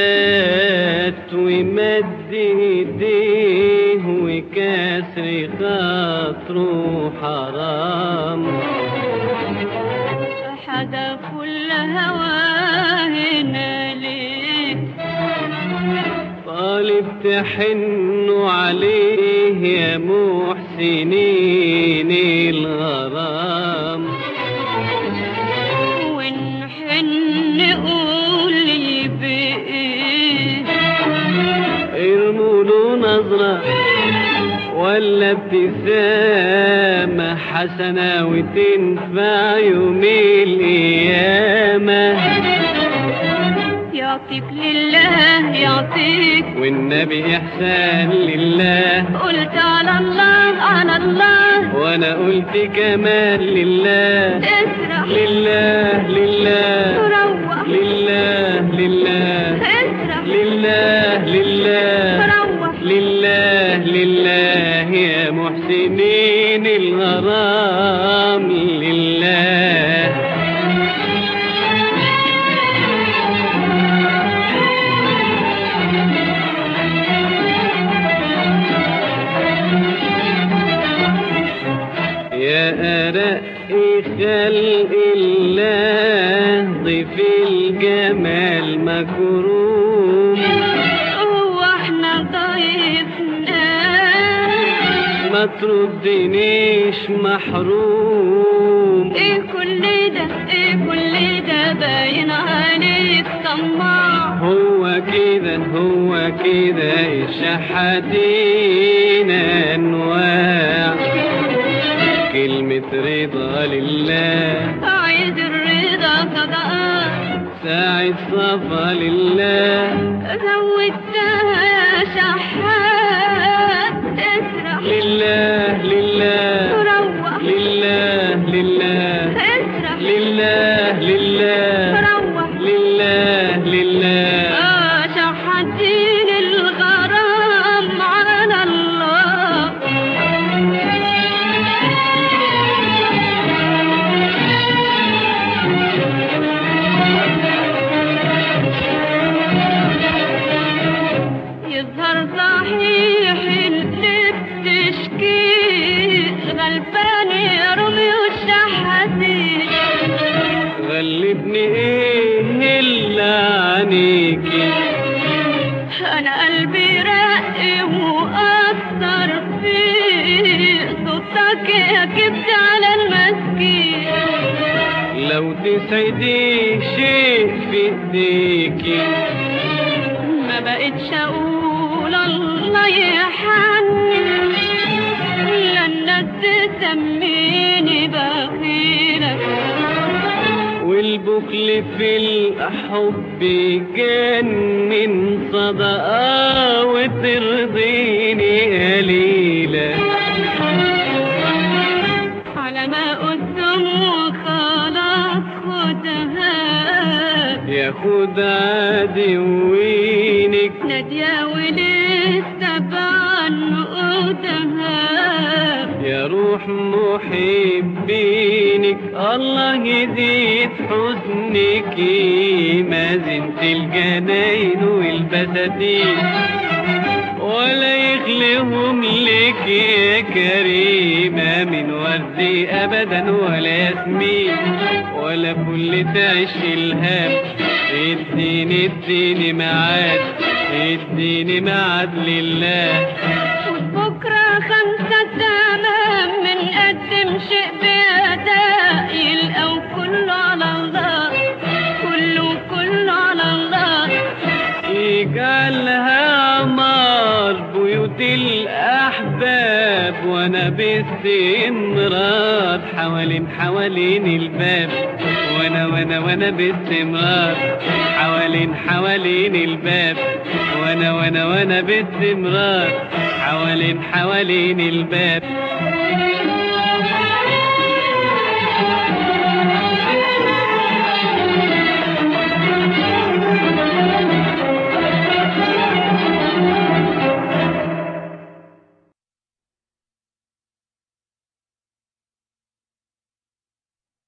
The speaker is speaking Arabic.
حات ومد ايديه وكسر خاطره حرام حدا كل هواه هنا طالب تحنوا عليه يا محسنين الغرام. ونحن نقول لي بإيه ارموا له نظرة ولا ابتسامة حسنة وتنفع يوم يعطيك لله يعطيك. والنبي إحسان لله. قلت على الله على الله. وأنا قلت كمان لله. اسرح. لله لله. روح لله لله. اسرح. لله لله. روح لله لله. يا محسنين الغرام. لله. يا أرق خلق الله ضيف الجمال مكروم؟ هو إحنا ضيفنا. ما تردنيش محروم. إيه كل ده إيه كل ده باين عليك. طماع هو كده هو كده الشحاتين رضا لله. عايز الرضا صدقات ساعة صفا لله. زودتها يا شحات اسرح. لله لله روح لله لله. غلبان يا روميو الشحاتين غلبني إيه اللي عنيكي أنا قلبي رق وأثر فيه صوتك يا كبت على المسكين. لو تسعدي شيء في إيديكي. ما بقتش أقول الله الناس تسميني بخيلة. والبخل في الحب يجنن صدقة وترضيني قليلة. على ما قدام وخلاص خدها. ياخد عدوينك نادية ولسه بعنقودها يا روح محبينك الله يزيد حسنك ما زنت الجناين والبساتين ولا يخلهم لك يا كريمة من ورد أبدا ولا ياسمين ولا كل تعيش الهام اديني اديني ميعاد اديني ميعاد لله. يجعلها عمار بيوت الأحباب وأنا باستمرار حوالين حوالين الباب وأنا وأنا وأنا باستمرار حوالين حوالين الباب وأنا وأنا وأنا باستمرار حوالين حوالين الباب.